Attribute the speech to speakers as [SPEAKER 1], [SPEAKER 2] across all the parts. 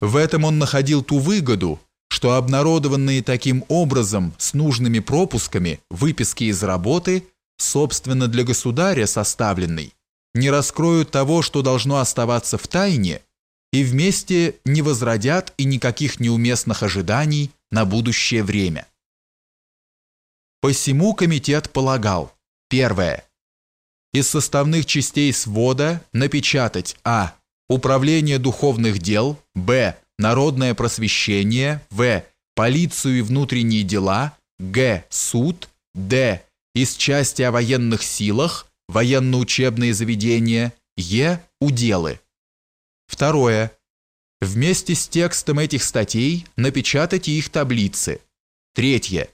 [SPEAKER 1] В этом он находил ту выгоду, что обнародованные таким образом с нужными пропусками выписки из работы, собственно для государя составленной, не раскроют того, что должно оставаться в тайне, и вместе не возродят и никаких неуместных ожиданий на будущее время. Посему комитет полагал, первое, из составных частей свода напечатать а. Управление духовных дел, б. Народное просвещение, в. Полицию и внутренние дела, г. Суд, д. Из части о военных силах, военно-учебные заведения, е. Уделы. Второе. Вместе с текстом этих статей напечатать их таблицы. Третье.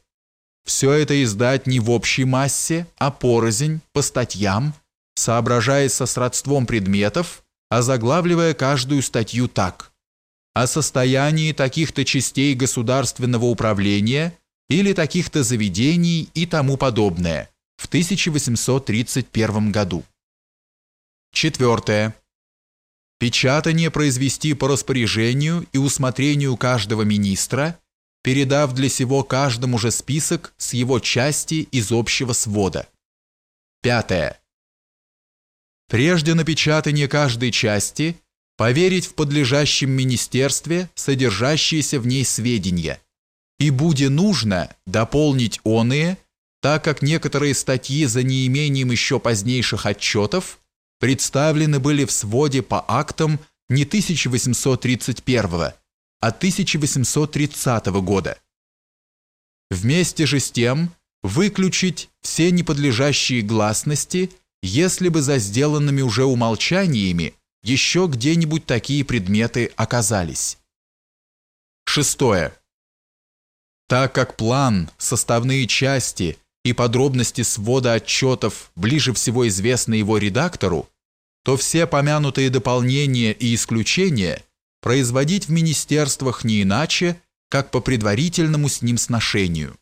[SPEAKER 1] Все это издать не в общей массе, а порознь, по статьям, соображаясь со сродством предметов, а заглавливая каждую статью так. О состоянии таких-то частей государственного управления или таких-то заведений и тому подобное в 1831 году. Четвертое. Печатание произвести по распоряжению и усмотрению каждого министра – передав для сего каждому же список с его части из общего свода. Пятое. Прежде напечатания каждой части поверить в подлежащем министерстве содержащиеся в ней сведения, и буде нужно дополнить оные, так как некоторые статьи за неимением еще позднейших отчетов представлены были в своде по актам не 1831 1830 года. Вместе же с тем выключить все неподлежащие гласности, если бы за сделанными уже умолчаниями еще где-нибудь такие предметы оказались. Шестое. Так как план, составные части и подробности свода отчетов ближе всего известны его редактору, то все помянутые дополнения и исключения – производить в министерствах не иначе, как по предварительному с ним сношению.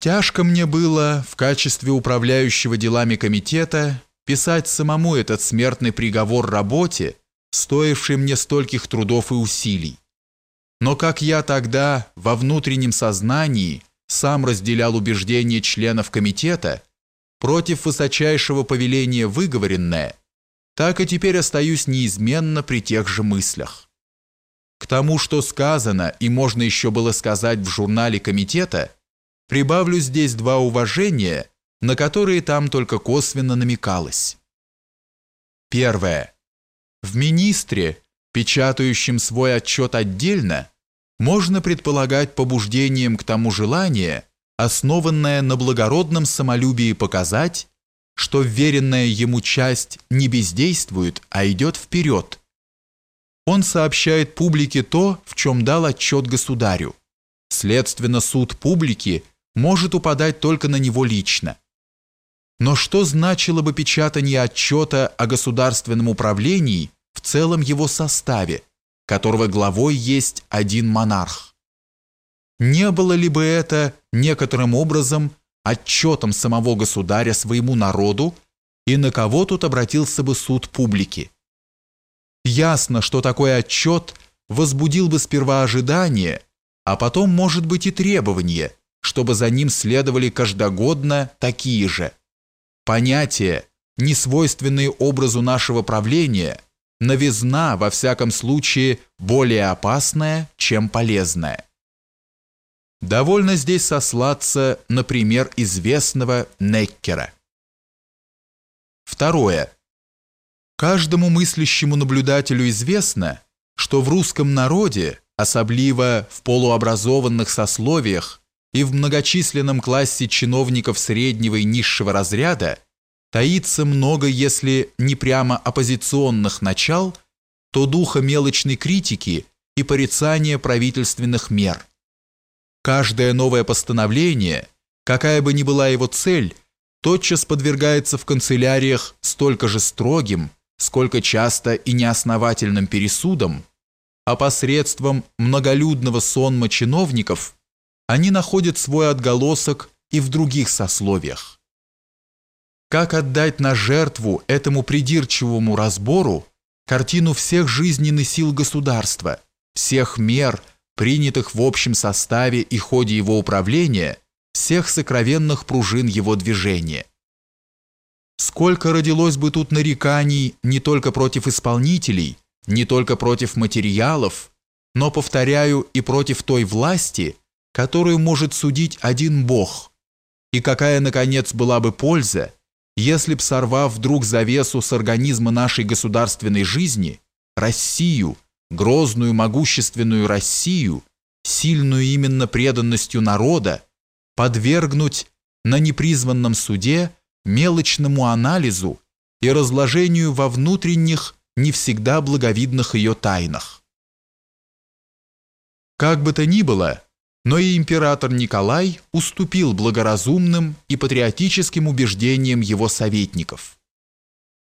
[SPEAKER 1] Тяжко мне было в качестве управляющего делами комитета писать самому этот смертный приговор работе, стоившей мне стольких трудов и усилий. Но как я тогда во внутреннем сознании сам разделял убеждения членов комитета, против высочайшего повеления выговоренное, так и теперь остаюсь неизменно при тех же мыслях. К тому, что сказано и можно еще было сказать в журнале комитета, прибавлю здесь два уважения, на которые там только косвенно намекалось. Первое. В министре, печатающем свой отчет отдельно, можно предполагать побуждением к тому желание, основанное на благородном самолюбии показать, что веренная ему часть не бездействует, а идет вперед. Он сообщает публике то, в чем дал отчет государю. Следственно, суд публики может упадать только на него лично. Но что значило бы печатание отчета о государственном управлении в целом его составе, которого главой есть один монарх? Не было ли бы это некоторым образом отчетом самого государя своему народу и на кого тут обратился бы суд публики. Ясно, что такой отчет возбудил бы сперва ожидание, а потом, может быть, и требование, чтобы за ним следовали каждогодно такие же. Понятия, несвойственные образу нашего правления, новизна, во всяком случае, более опасная, чем полезная. Довольно здесь сослаться на пример известного Неккера. Второе. Каждому мыслящему наблюдателю известно, что в русском народе, особливо в полуобразованных сословиях и в многочисленном классе чиновников среднего и низшего разряда, таится много, если не прямо оппозиционных начал, то духа мелочной критики и порицания правительственных мер – Каждое новое постановление, какая бы ни была его цель, тотчас подвергается в канцеляриях столько же строгим, сколько часто и неосновательным пересудам, а посредством многолюдного сонма чиновников они находят свой отголосок и в других сословиях. Как отдать на жертву этому придирчивому разбору, картину всех жизненных сил государства, всех мер, принятых в общем составе и ходе его управления, всех сокровенных пружин его движения. Сколько родилось бы тут нареканий не только против исполнителей, не только против материалов, но, повторяю, и против той власти, которую может судить один Бог, и какая, наконец, была бы польза, если б, сорвав вдруг завесу с организма нашей государственной жизни, Россию, грозную могущественную Россию, сильную именно преданностью народа, подвергнуть на непризванном суде мелочному анализу и разложению во внутренних, не всегда благовидных ее тайнах. Как бы то ни было, но и император Николай уступил благоразумным и патриотическим убеждениям его советников –